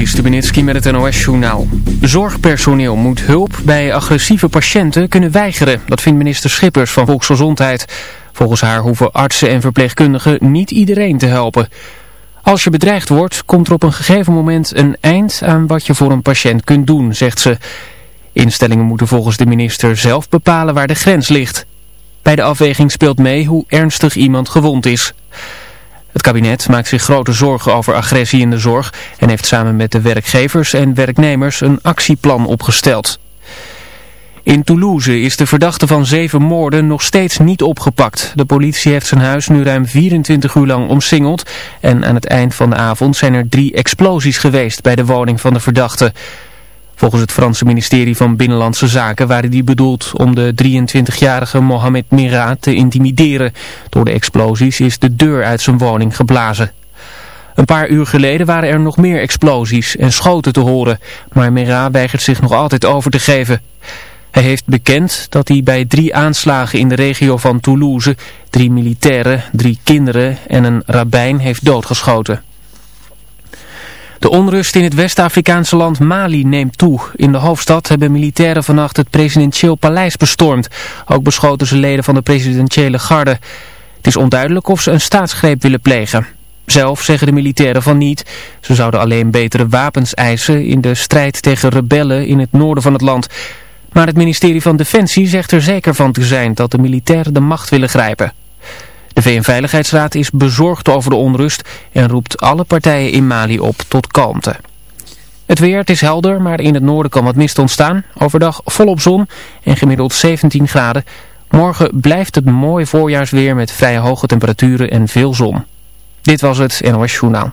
Stubenitski met het NOS-journaal. Zorgpersoneel moet hulp bij agressieve patiënten kunnen weigeren. Dat vindt minister Schippers van Volksgezondheid. Volgens haar hoeven artsen en verpleegkundigen niet iedereen te helpen. Als je bedreigd wordt, komt er op een gegeven moment een eind aan wat je voor een patiënt kunt doen, zegt ze. Instellingen moeten volgens de minister zelf bepalen waar de grens ligt. Bij de afweging speelt mee hoe ernstig iemand gewond is. Het kabinet maakt zich grote zorgen over agressie in de zorg en heeft samen met de werkgevers en werknemers een actieplan opgesteld. In Toulouse is de verdachte van zeven moorden nog steeds niet opgepakt. De politie heeft zijn huis nu ruim 24 uur lang omsingeld en aan het eind van de avond zijn er drie explosies geweest bij de woning van de verdachte. Volgens het Franse ministerie van Binnenlandse Zaken waren die bedoeld om de 23-jarige Mohamed Mira te intimideren. Door de explosies is de deur uit zijn woning geblazen. Een paar uur geleden waren er nog meer explosies en schoten te horen, maar Mera weigert zich nog altijd over te geven. Hij heeft bekend dat hij bij drie aanslagen in de regio van Toulouse drie militairen, drie kinderen en een rabbijn heeft doodgeschoten. De onrust in het West-Afrikaanse land Mali neemt toe. In de hoofdstad hebben militairen vannacht het presidentieel paleis bestormd. Ook beschoten ze leden van de presidentiële garde. Het is onduidelijk of ze een staatsgreep willen plegen. Zelf zeggen de militairen van niet. Ze zouden alleen betere wapens eisen in de strijd tegen rebellen in het noorden van het land. Maar het ministerie van Defensie zegt er zeker van te zijn dat de militairen de macht willen grijpen. De VN-veiligheidsraad is bezorgd over de onrust en roept alle partijen in Mali op tot kalmte. Het weer, is helder, maar in het noorden kan wat mist ontstaan. Overdag volop zon en gemiddeld 17 graden. Morgen blijft het mooi voorjaarsweer met vrij hoge temperaturen en veel zon. Dit was het NOS Journaal.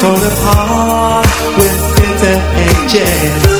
Torn apart with bitter edges.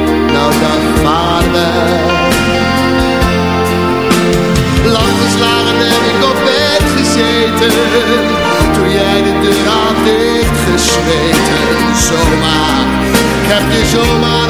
Lang geslagen heb ik op bed gezeten Toen jij de deur had dichtgesmeten Zomaar, heb je zomaar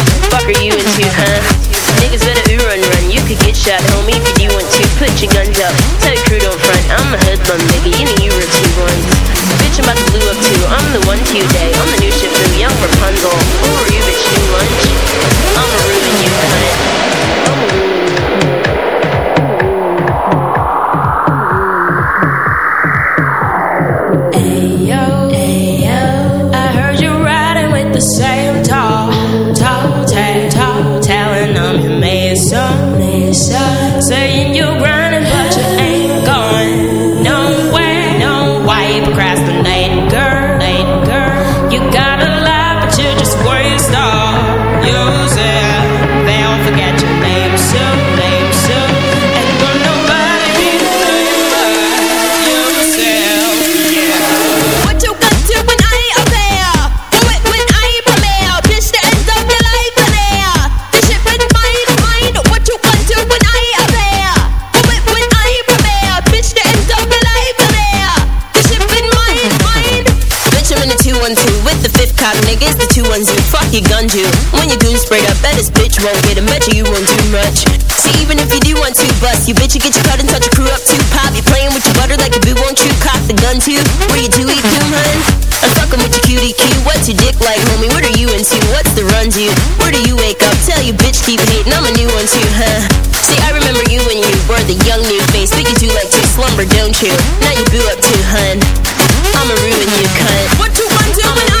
Fuck are you into, huh? Niggas better ooh run run. You could get shot, homie, if you want to. Put your guns up. Tell your crew don't front. I'm a hoodlum, nigga. You know you were two ones. Bitch, I'm about to blue up too. I'm the one to you day. I'm the new ship from young Rapunzel. Who are you, bitch? New lunch? I'ma ruin you, cunt. I'ma ruin you. You bitch, you get your cut and touch your crew up too. Pop, you playing with your butter like a boo, won't you cock the gun too? Where you do eat coon, hun? I'm fucking with your cutie cue. What's your dick like, homie? What are you into? What's the run to? Where do you wake up? Tell you bitch keep hating. I'm a new one too, huh? See, I remember you when you were the young new face, but you do like to slumber, don't you? Now you boo up too, hun. I'ma ruin you, cunt. What you want to when I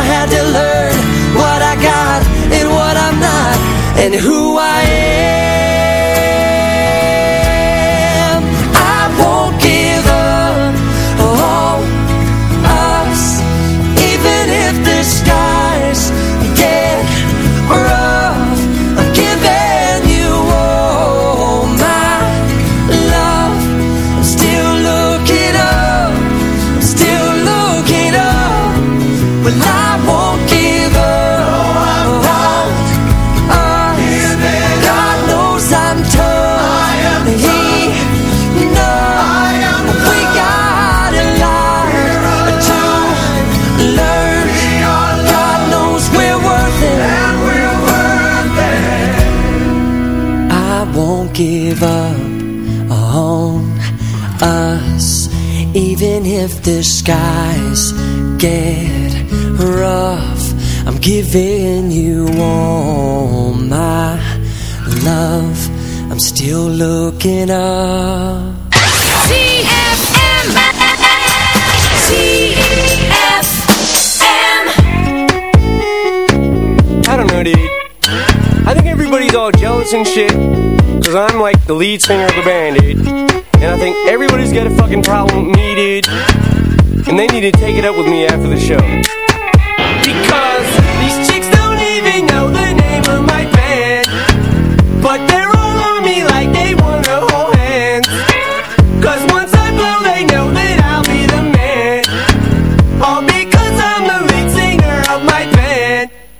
I had to learn what I got and what I'm not, and who I am. I won't give up on us, even if the skies get rough. I'm giving you all my love. I'm still looking up. I'm still looking up. Well, if the skies get rough. I'm giving you all my love. I'm still looking up. ZFM. ZFM. I don't know, dude. I think everybody's all jealous and shit. Cause I'm like the lead singer of the band, dude. And I think everybody's got a fucking problem needed. And they need to take it up with me after the show. Because these chicks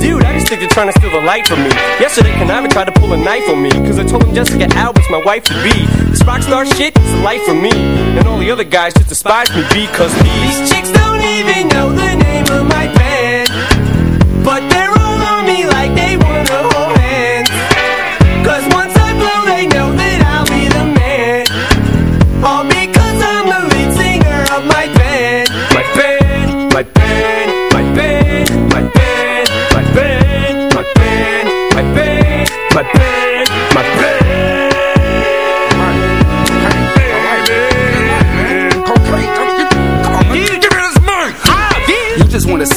Dude, I just think they're trying to steal the light from me. Yesterday, Canava tried to pull a knife on me. Cause I told him Jessica Alba's my wife to be. This rock star shit is a life for me. And all the other guys just despise me because these chicks don't even know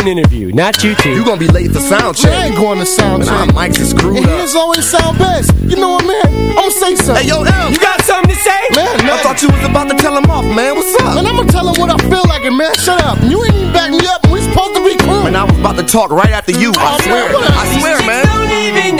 an interview, not you two. You gonna be late for sound check. I ain't going to sound Man, our check. mics is screwed And up. his always sound best. You know what, man? I'm gonna say something. Hey, yo, M. You got something to say? man, I thought you was about to tell him off, man. What's up? Man, I'm gonna tell him what I feel like, and man, shut up. You ain't even back me up, and we supposed to be cool. Man, I was about to talk right after you. I oh, swear. Man, I swear, man.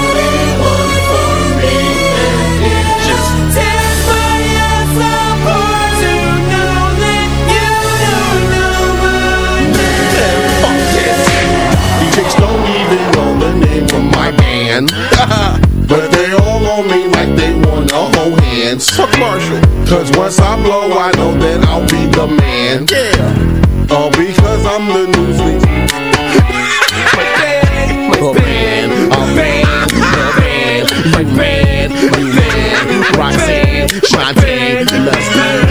My band. but they all on me like they wanna hold hands. Fuck Marshall. Cause once I blow, I know that I'll be the man. Yeah. All because I'm the newsleak. my band, my band, a band, a band, my band, my band, Roxanne, Shantae, let's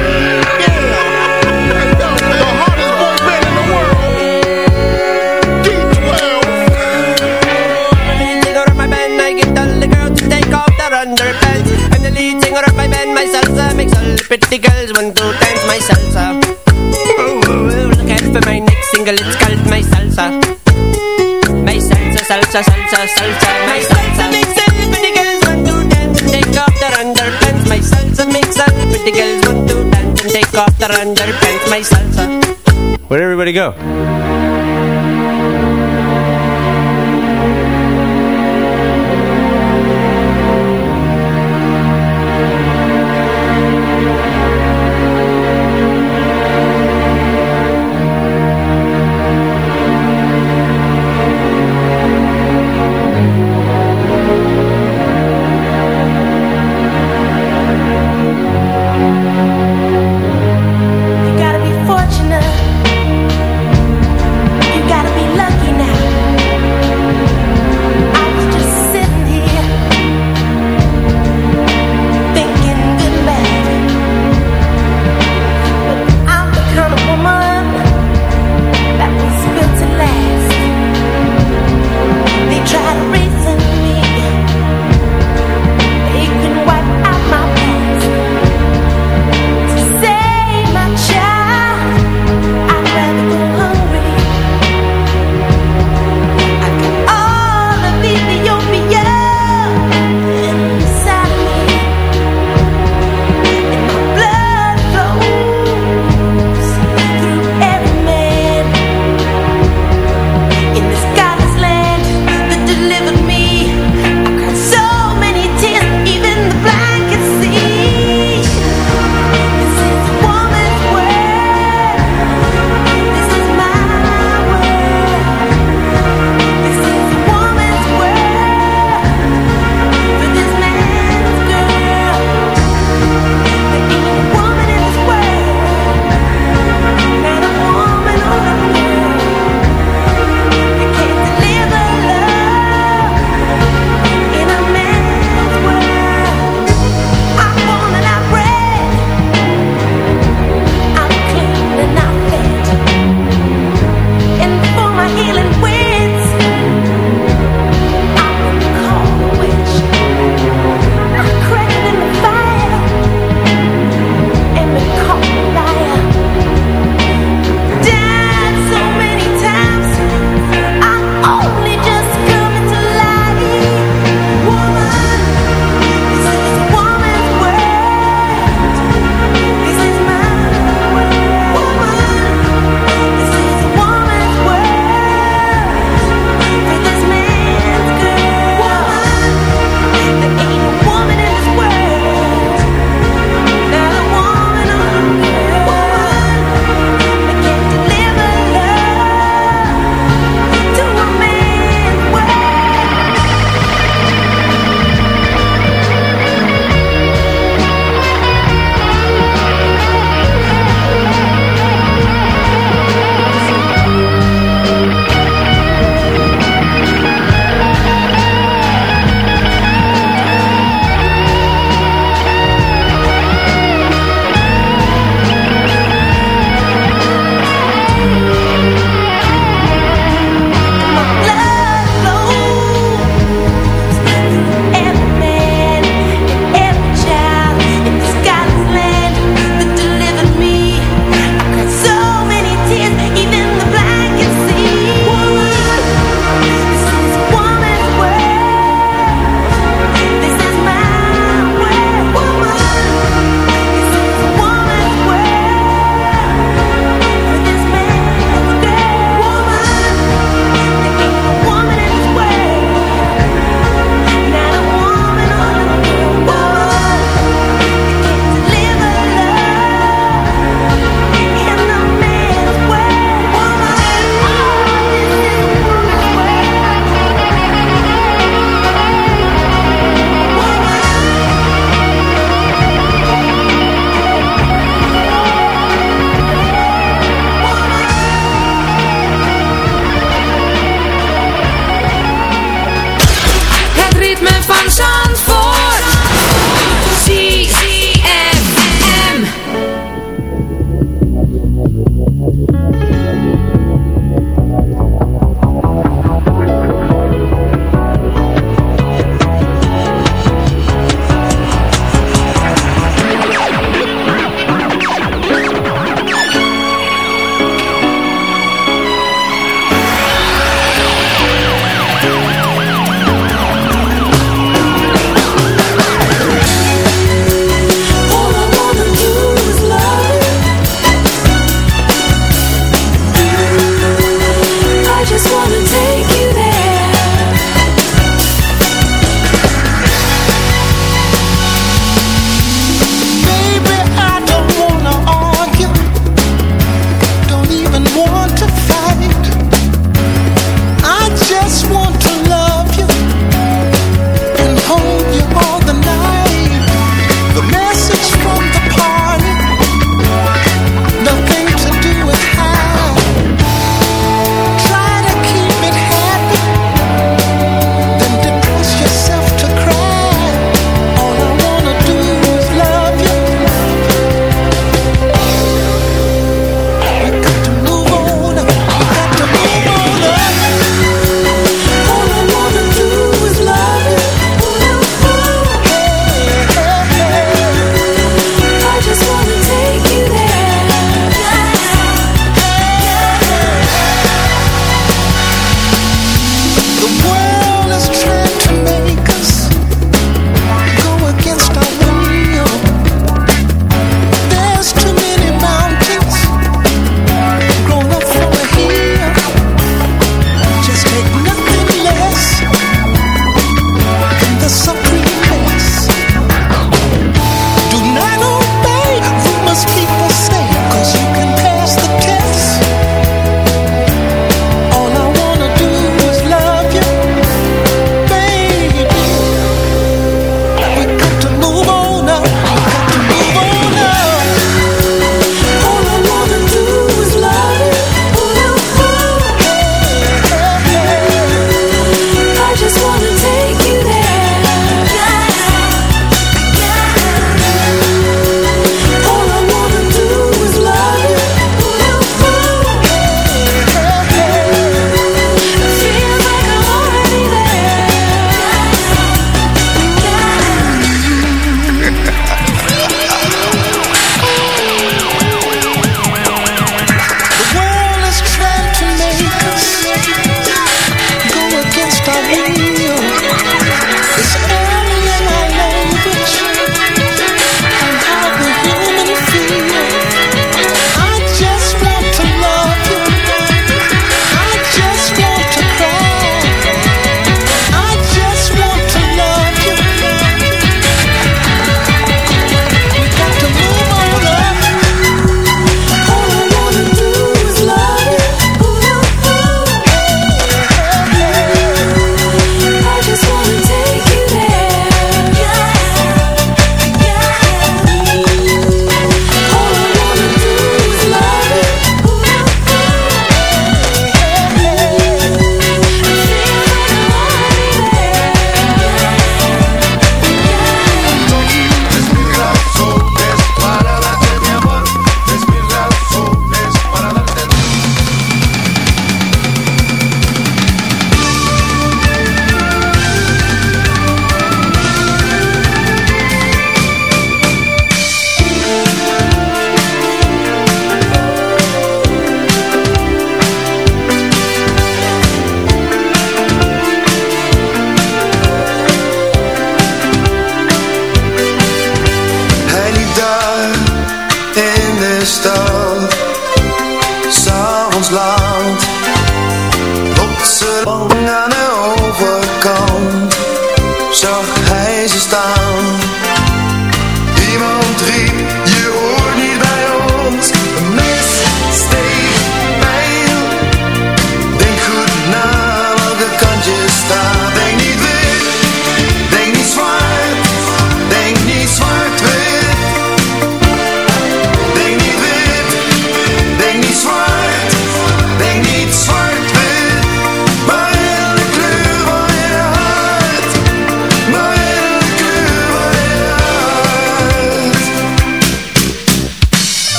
pretty girls want to dance my salsa. Ooh, look out for my next single, it's called my salsa. My salsa, salsa, salsa, salsa, my salsa makes all the pretty girls want to dance and take off their underpants. My salsa makes all the pretty girls want to dance and take off their underpants. My salsa. Where'd everybody go?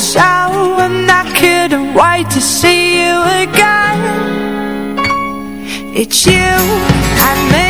was out when I couldn't wait to see you again. It's you and me.